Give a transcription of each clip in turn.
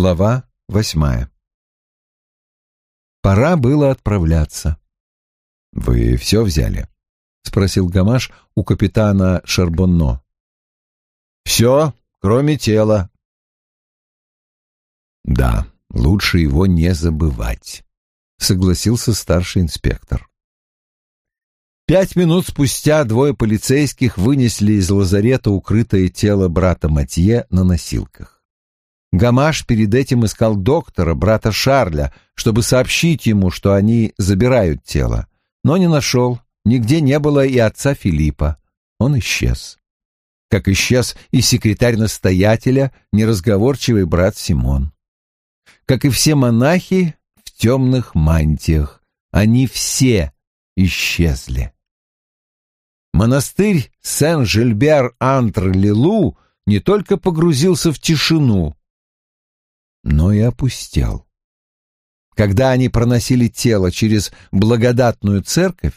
Глава восьмая Пора было отправляться. «Вы все взяли?» — спросил Гамаш у капитана Шарбонно. «Все, кроме тела». «Да, лучше его не забывать», — согласился старший инспектор. Пять минут спустя двое полицейских вынесли из лазарета укрытое тело брата Матье на носилках. Гамаш перед этим искал доктора, брата Шарля, чтобы сообщить ему, что они забирают тело, но не нашел, нигде не было и отца Филиппа. Он исчез. Как исчез и секретарь настоятеля, неразговорчивый брат Симон. Как и все монахи в темных мантиях, они все исчезли. Монастырь Сен-Жильбер-Антр-Лилу не только погрузился в тишину, но и опустел. Когда они проносили тело через благодатную церковь,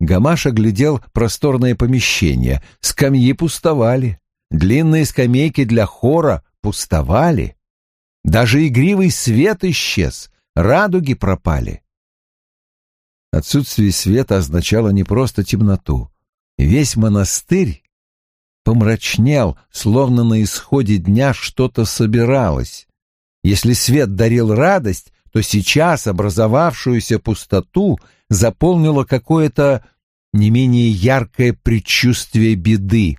Гамаш оглядел просторное помещение. Скамьи пустовали, длинные скамейки для хора пустовали. Даже игривый свет исчез, радуги пропали. Отсутствие света означало не просто темноту, Весь монастырь помрачнел, словно на исходе дня что-то собиралось. Если свет дарил радость, то сейчас образовавшуюся пустоту заполнило какое-то не менее яркое предчувствие беды.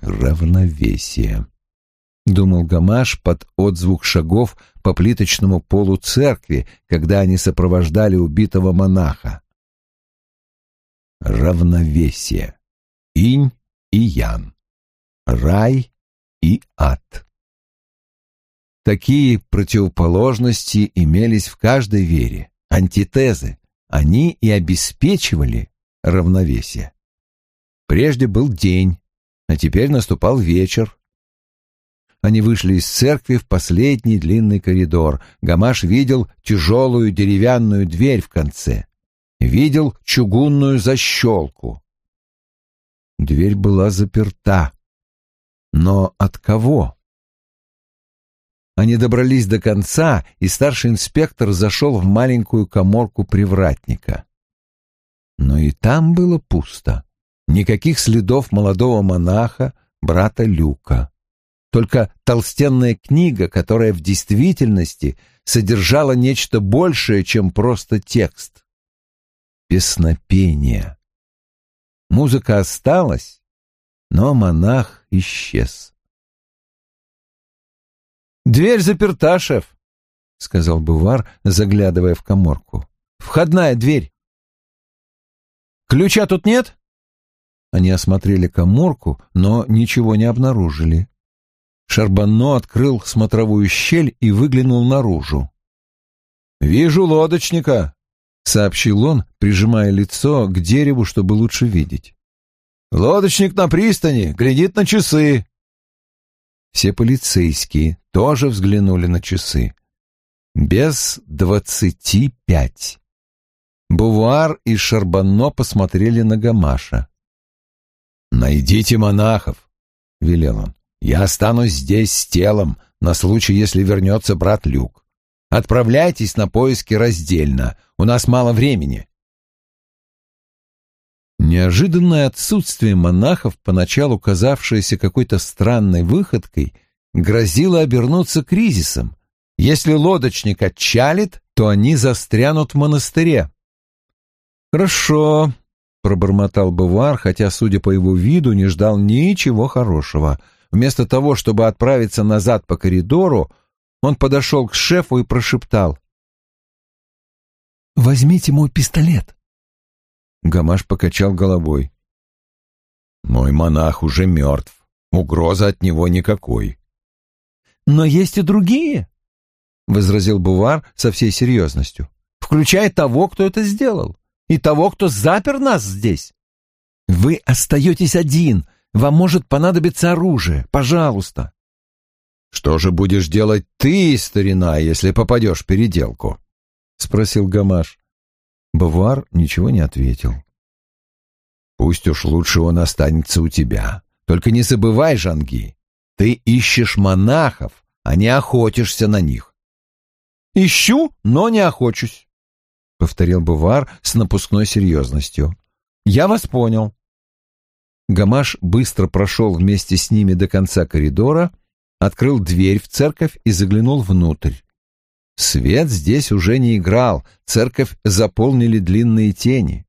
«Равновесие», — думал Гамаш под отзвук шагов по плиточному полу церкви, когда они сопровождали убитого монаха равновесие. Инь и ян. Рай и ад. Такие противоположности имелись в каждой вере, антитезы. Они и обеспечивали равновесие. Прежде был день, а теперь наступал вечер. Они вышли из церкви в последний длинный коридор. Гамаш видел тяжелую деревянную дверь в конце видел чугунную защелку. Дверь была заперта. Но от кого? Они добрались до конца, и старший инспектор зашел в маленькую коморку привратника. Но и там было пусто. Никаких следов молодого монаха, брата Люка. Только толстенная книга, которая в действительности содержала нечто большее, чем просто текст песнопения. Музыка осталась, но монах исчез. «Дверь заперта, шеф», — сказал Бувар, заглядывая в коморку. «Входная дверь». «Ключа тут нет?» Они осмотрели коморку, но ничего не обнаружили. Шарбанно открыл смотровую щель и выглянул наружу. «Вижу лодочника», — сообщил он, прижимая лицо к дереву, чтобы лучше видеть. «Лодочник на пристани, глядит на часы». Все полицейские тоже взглянули на часы. Без двадцати пять. Бувар и Шарбанно посмотрели на Гамаша. «Найдите монахов», — велел он. «Я останусь здесь с телом на случай, если вернется брат Люк. Отправляйтесь на поиски раздельно. У нас мало времени. Неожиданное отсутствие монахов, поначалу казавшееся какой-то странной выходкой, грозило обернуться кризисом. Если лодочник отчалит, то они застрянут в монастыре. «Хорошо», — пробормотал Бувар, хотя, судя по его виду, не ждал ничего хорошего. Вместо того, чтобы отправиться назад по коридору, он подошел к шефу и прошептал. «Возьмите мой пистолет». Гамаш покачал головой. «Мой монах уже мертв. Угрозы от него никакой». «Но есть и другие», — возразил Бувар со всей серьезностью, «включая того, кто это сделал, и того, кто запер нас здесь. Вы остаетесь один, вам может понадобиться оружие. Пожалуйста, «Что же будешь делать ты, старина, если попадешь в переделку?» — спросил Гамаш. Бавуар ничего не ответил. «Пусть уж лучше он останется у тебя. Только не забывай, Жанги, ты ищешь монахов, а не охотишься на них. «Ищу, но не охочусь», — повторил Бувар с напускной серьезностью. «Я вас понял». Гамаш быстро прошел вместе с ними до конца коридора, открыл дверь в церковь и заглянул внутрь. Свет здесь уже не играл, церковь заполнили длинные тени.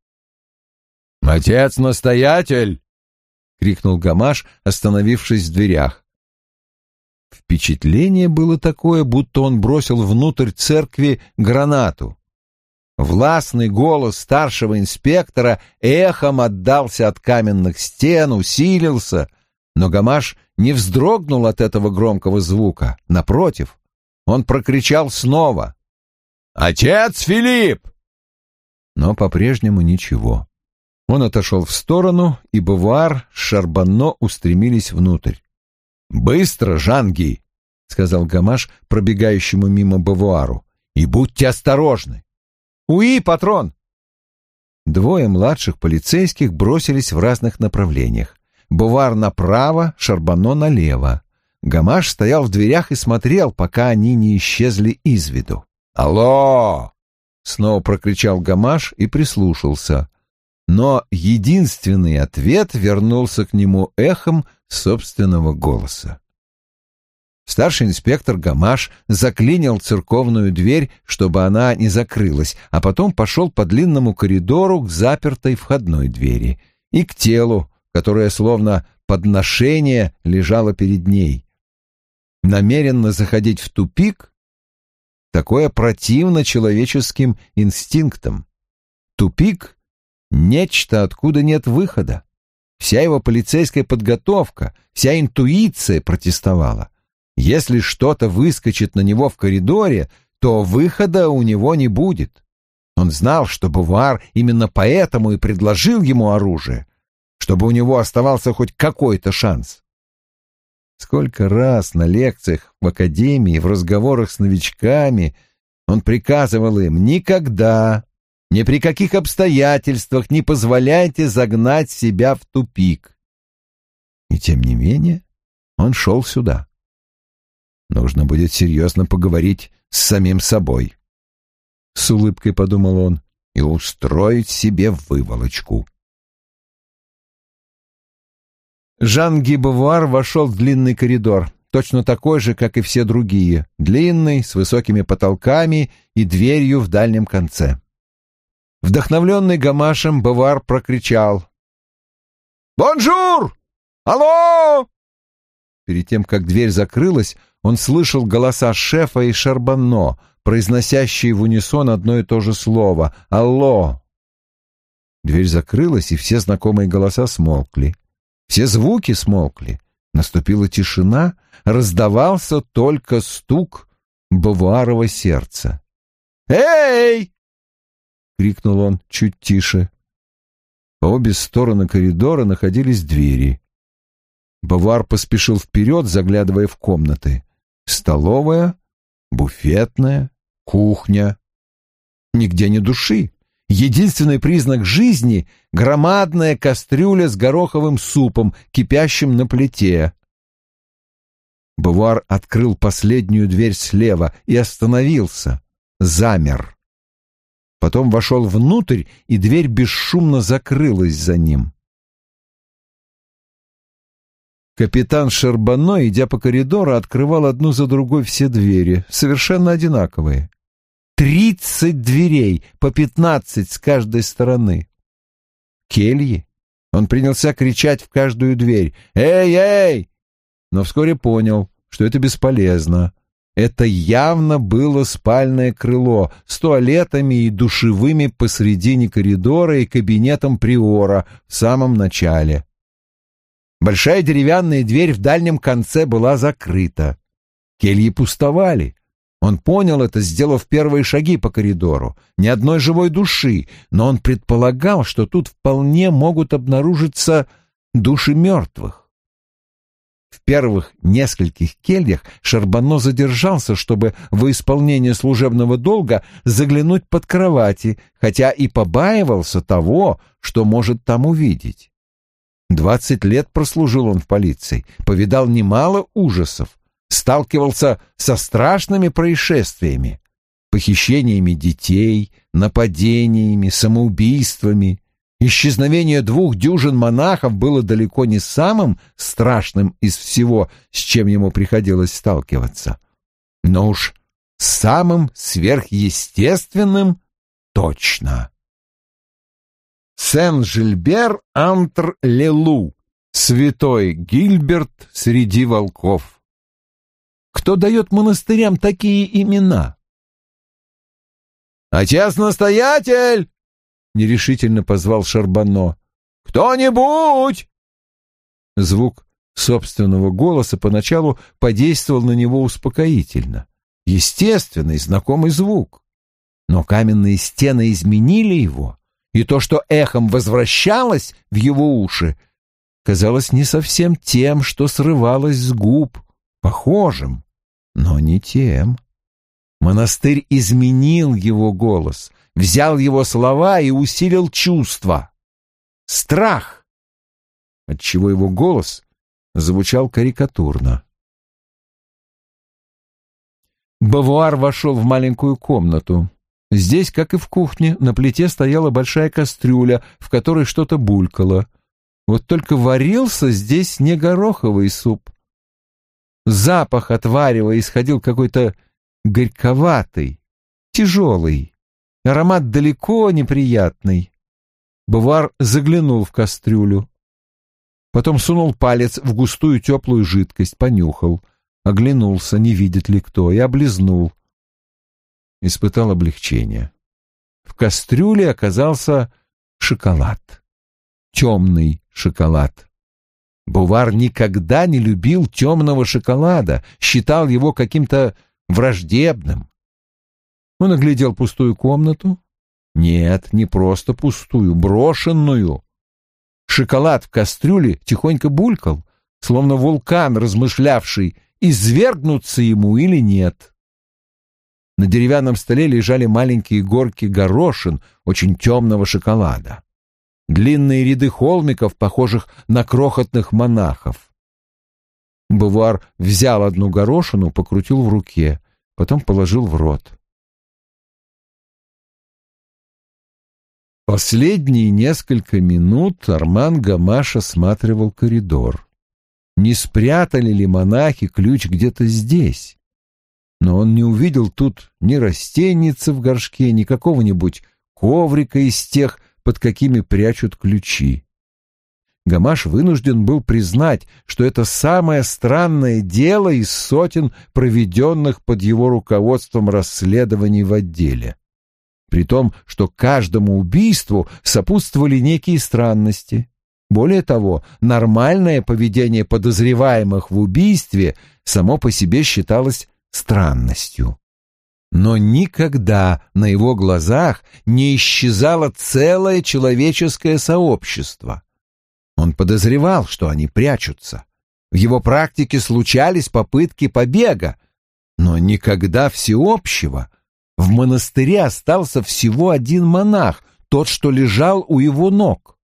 «Отец-настоятель!» — крикнул Гамаш, остановившись в дверях. Впечатление было такое, будто он бросил внутрь церкви гранату. Властный голос старшего инспектора эхом отдался от каменных стен, усилился, но Гамаш не вздрогнул от этого громкого звука. Напротив, он прокричал снова. «Отец Филипп!» Но по-прежнему ничего. Он отошел в сторону, и Бавуар с Шарбанно устремились внутрь. «Быстро, Жанги!» — сказал Гамаш, пробегающему мимо Бавуару. «И будьте осторожны!» «Уи, патрон!» Двое младших полицейских бросились в разных направлениях. Бувар направо, Шарбано налево. Гамаш стоял в дверях и смотрел, пока они не исчезли из виду. «Алло!» — снова прокричал Гамаш и прислушался. Но единственный ответ вернулся к нему эхом собственного голоса. Старший инспектор Гамаш заклинил церковную дверь, чтобы она не закрылась, а потом пошел по длинному коридору к запертой входной двери и к телу, которое словно подношение лежало перед ней намеренно заходить в тупик, такое противно человеческим инстинктам. Тупик — нечто, откуда нет выхода. Вся его полицейская подготовка, вся интуиция протестовала. Если что-то выскочит на него в коридоре, то выхода у него не будет. Он знал, что Бувар именно поэтому и предложил ему оружие, чтобы у него оставался хоть какой-то шанс. Сколько раз на лекциях в академии, в разговорах с новичками он приказывал им никогда, ни при каких обстоятельствах не позволяйте загнать себя в тупик. И тем не менее он шел сюда. Нужно будет серьезно поговорить с самим собой. С улыбкой подумал он и устроить себе выволочку. Жан Ги Бовуар вошел в длинный коридор, точно такой же, как и все другие, длинный, с высокими потолками и дверью в дальнем конце. Вдохновленный Гамашем, Бовуар прокричал. «Bonjour! Allô!» Перед тем, как дверь закрылась, он слышал голоса шефа и Шарбонно, произносящие в унисон одно и то же слово «Allô!». Дверь закрылась, и все знакомые голоса смолкли. Все звуки смолкли. Наступила тишина, раздавался только стук Бавуарова сердца. «Эй!» — крикнул он чуть тише. По обе стороны коридора находились двери. Бавуар поспешил вперед, заглядывая в комнаты. Столовая, буфетная, кухня. Нигде ни души. Единственный признак жизни — громадная кастрюля с гороховым супом, кипящим на плите. Бувар открыл последнюю дверь слева и остановился, замер. Потом вошел внутрь, и дверь бесшумно закрылась за ним. Капитан Шербано, идя по коридору, открывал одну за другой все двери, совершенно одинаковые. Тридцать дверей, по пятнадцать с каждой стороны. Кельи. Он принялся кричать в каждую дверь «Эй, эй!» Но вскоре понял, что это бесполезно. Это явно было спальное крыло с туалетами и душевыми посредине коридора и кабинетом приора в самом начале. Большая деревянная дверь в дальнем конце была закрыта. Кельи пустовали. Он понял это, сделав первые шаги по коридору. Ни одной живой души, но он предполагал, что тут вполне могут обнаружиться души мертвых. В первых нескольких кельях Шарбано задержался, чтобы во исполнение служебного долга заглянуть под кровати, хотя и побаивался того, что может там увидеть. Двадцать лет прослужил он в полиции, повидал немало ужасов, сталкивался со страшными происшествиями, похищениями детей, нападениями, самоубийствами. Исчезновение двух дюжин монахов было далеко не самым страшным из всего, с чем ему приходилось сталкиваться. Но уж самым сверхъестественным точно. Сен-Жильбер-Антр-Лелу, святой Гильберт среди волков. Кто дает монастырям такие имена? «Отец-настоятель!» — нерешительно позвал Шарбано. «Кто-нибудь!» Звук собственного голоса поначалу подействовал на него успокоительно. Естественный, знакомый звук. Но каменные стены изменили его, и то, что эхом возвращалось в его уши, казалось не совсем тем, что срывалось с губ, похожим, но не тем. Монастырь изменил его голос, взял его слова и усилил чувства. Страх, отчего его голос звучал карикатурно. Бавуар вошел в маленькую комнату. Здесь, как и в кухне, на плите стояла большая кастрюля, в которой что-то булькало. Вот только варился здесь не гороховый суп. Запах от варева исходил какой-то горьковатый, тяжелый. Аромат далеко неприятный. Бувар заглянул в кастрюлю. Потом сунул палец в густую теплую жидкость, понюхал, оглянулся, не видит ли кто, и облизнул — испытал облегчение. В кастрюле оказался шоколад. Темный шоколад. Бувар никогда не любил темного шоколада, считал его каким-то враждебным. Он оглядел пустую комнату. Нет, не просто пустую, брошенную. Шоколад в кастрюле тихонько булькал, словно вулкан, размышлявший, извергнуться ему или нет. На деревянном столе лежали маленькие горки горошин очень темного шоколада. Длинные ряды холмиков, похожих на крохотных монахов. Бувар взял одну горошину, покрутил в руке, потом положил в рот. Последние несколько минут Арман Гамаш осматривал коридор. Не спрятали ли монахи ключ где-то здесь? но он не увидел тут ни растеницы в горшке, ни какого-нибудь коврика из тех, под какими прячут ключи. Гамаш вынужден был признать, что это самое странное дело из сотен проведенных под его руководством расследований в отделе. При том, что каждому убийству сопутствовали некие странности. Более того, нормальное поведение подозреваемых в убийстве само по себе считалось странностью. Но никогда на его глазах не исчезало целое человеческое сообщество. Он подозревал, что они прячутся. В его практике случались попытки побега, но никогда всеобщего. В монастыре остался всего один монах, тот, что лежал у его ног.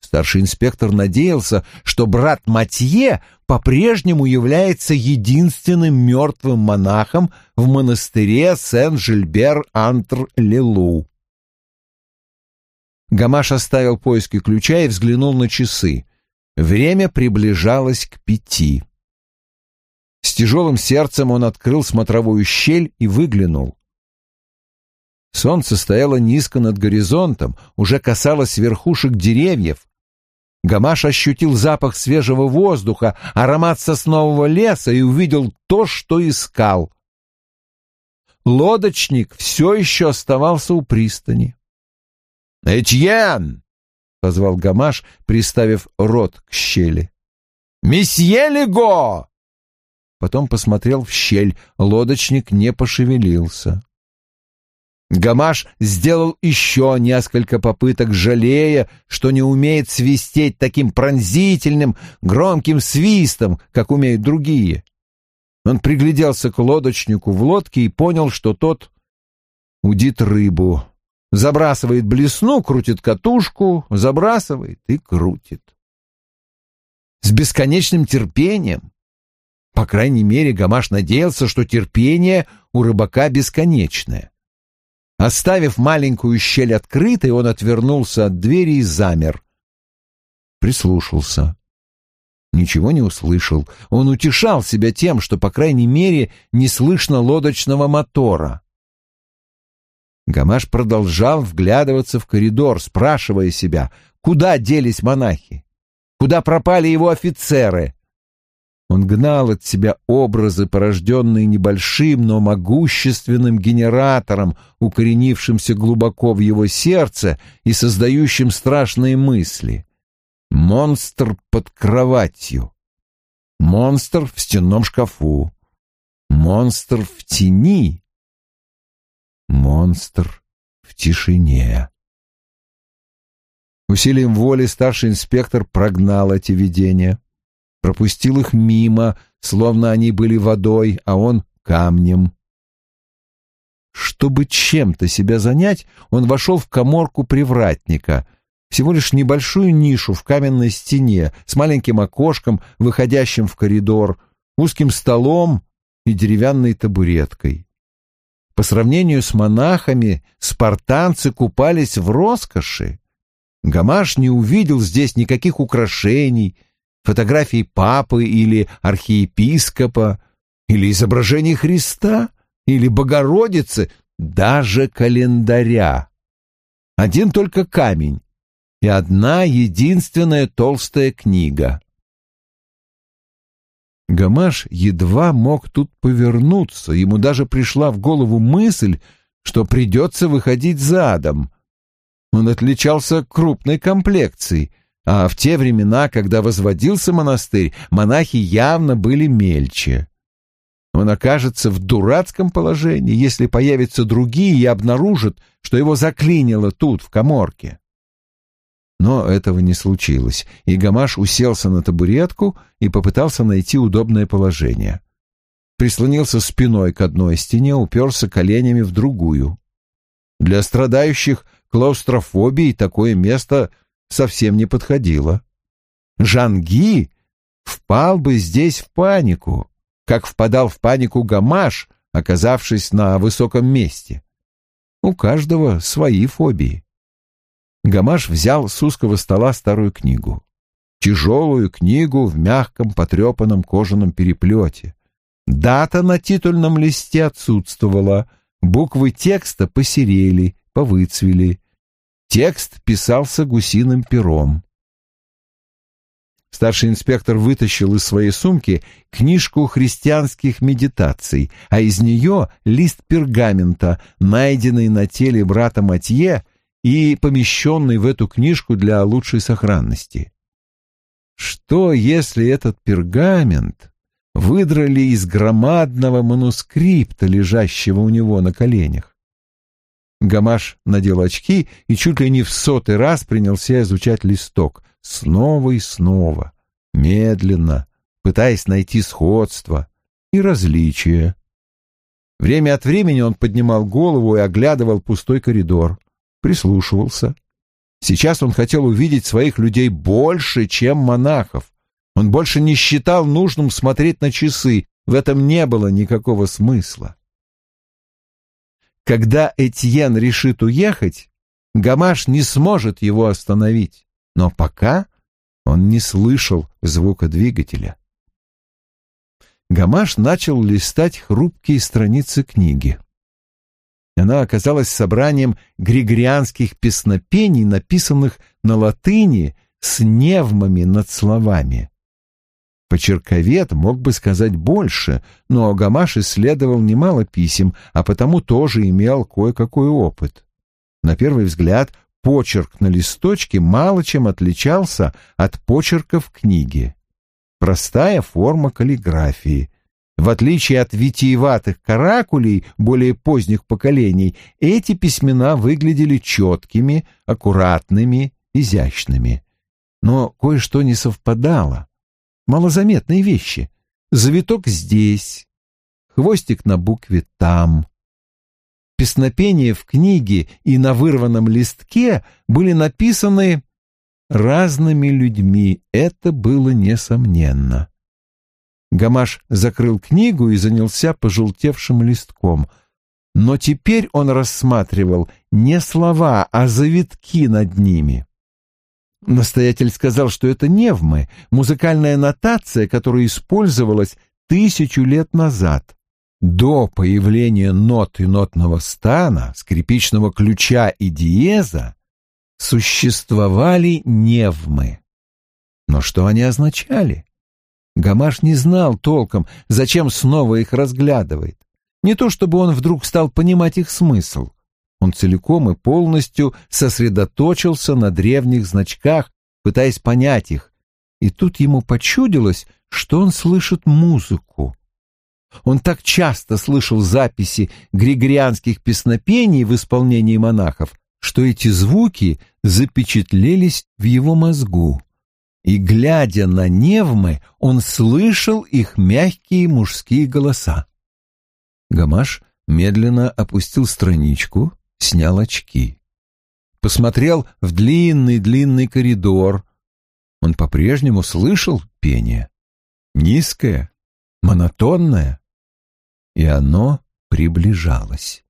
Старший инспектор надеялся, что брат Матье по-прежнему является единственным мертвым монахом в монастыре Сен-Жильбер-Антр-Лилу. Гамаш оставил поиски ключа и взглянул на часы. Время приближалось к пяти. С тяжелым сердцем он открыл смотровую щель и выглянул. Солнце стояло низко над горизонтом, уже касалось верхушек деревьев, Гамаш ощутил запах свежего воздуха, аромат соснового леса и увидел то, что искал. Лодочник все еще оставался у пристани. «Этьен!» — позвал Гамаш, приставив рот к щели. «Месье Лего!» Потом посмотрел в щель. Лодочник не пошевелился. Гамаш сделал еще несколько попыток, жалея, что не умеет свистеть таким пронзительным, громким свистом, как умеют другие. Он пригляделся к лодочнику в лодке и понял, что тот удит рыбу. Забрасывает блесну, крутит катушку, забрасывает и крутит. С бесконечным терпением. По крайней мере, Гамаш надеялся, что терпение у рыбака бесконечное. Оставив маленькую щель открытой, он отвернулся от двери и замер. Прислушался. Ничего не услышал. Он утешал себя тем, что, по крайней мере, не слышно лодочного мотора. Гамаш продолжал вглядываться в коридор, спрашивая себя, куда делись монахи, куда пропали его офицеры. Он гнал от себя образы, порожденные небольшим, но могущественным генератором, укоренившимся глубоко в его сердце и создающим страшные мысли. Монстр под кроватью. Монстр в стенном шкафу. Монстр в тени. Монстр в тишине. Усилием воли старший инспектор прогнал эти видения пропустил их мимо, словно они были водой, а он — камнем. Чтобы чем-то себя занять, он вошел в коморку привратника, всего лишь небольшую нишу в каменной стене с маленьким окошком, выходящим в коридор, узким столом и деревянной табуреткой. По сравнению с монахами, спартанцы купались в роскоши. Гамаш не увидел здесь никаких украшений — фотографии папы или архиепископа, или изображений Христа, или Богородицы, даже календаря. Один только камень и одна единственная толстая книга. Гамаш едва мог тут повернуться, ему даже пришла в голову мысль, что придется выходить задом. Он отличался крупной комплекцией, а в те времена, когда возводился монастырь, монахи явно были мельче. Он окажется в дурацком положении, если появятся другие и обнаружат, что его заклинило тут, в коморке. Но этого не случилось, и Гамаш уселся на табуретку и попытался найти удобное положение. Прислонился спиной к одной стене, уперся коленями в другую. Для страдающих клаустрофобией такое место совсем не подходило. Жанги впал бы здесь в панику, как впадал в панику Гамаш, оказавшись на высоком месте. У каждого свои фобии. Гамаш взял с узкого стола старую книгу. Тяжелую книгу в мягком потрепанном кожаном переплете. Дата на титульном листе отсутствовала, буквы текста посерели, повыцвели, Текст писался гусиным пером. Старший инспектор вытащил из своей сумки книжку христианских медитаций, а из нее лист пергамента, найденный на теле брата Матье и помещенный в эту книжку для лучшей сохранности. Что, если этот пергамент выдрали из громадного манускрипта, лежащего у него на коленях? Гамаш надел очки и чуть ли не в сотый раз принялся изучать листок, снова и снова, медленно, пытаясь найти сходство и различия. Время от времени он поднимал голову и оглядывал пустой коридор, прислушивался. Сейчас он хотел увидеть своих людей больше, чем монахов. Он больше не считал нужным смотреть на часы, в этом не было никакого смысла. Когда Этьен решит уехать, Гамаш не сможет его остановить, но пока он не слышал звука двигателя. Гамаш начал листать хрупкие страницы книги. Она оказалась собранием григорианских песнопений, написанных на латыни с невмами над словами. Почерковед мог бы сказать больше, но Гамаш исследовал немало писем, а потому тоже имел кое-какой опыт. На первый взгляд, почерк на листочке мало чем отличался от почерка в книге. Простая форма каллиграфии. В отличие от витиеватых каракулей более поздних поколений, эти письмена выглядели четкими, аккуратными, изящными. Но кое-что не совпадало малозаметные вещи. Завиток здесь, хвостик на букве там. Песнопения в книге и на вырванном листке были написаны разными людьми, это было несомненно. Гамаш закрыл книгу и занялся пожелтевшим листком. Но теперь он рассматривал не слова, а завитки над ними. Настоятель сказал, что это невмы, музыкальная нотация, которая использовалась тысячу лет назад. До появления нот и нотного стана, скрипичного ключа и диеза существовали невмы. Но что они означали? Гамаш не знал толком, зачем снова их разглядывает. Не то чтобы он вдруг стал понимать их смысл. Он целиком и полностью сосредоточился на древних значках, пытаясь понять их, и тут ему почудилось, что он слышит музыку. Он так часто слышал записи григорианских песнопений в исполнении монахов, что эти звуки запечатлелись в его мозгу. И, глядя на невмы, он слышал их мягкие мужские голоса. Гамаш медленно опустил страничку снял очки. Посмотрел в длинный-длинный коридор. Он по-прежнему слышал пение. Низкое, монотонное. И оно приближалось.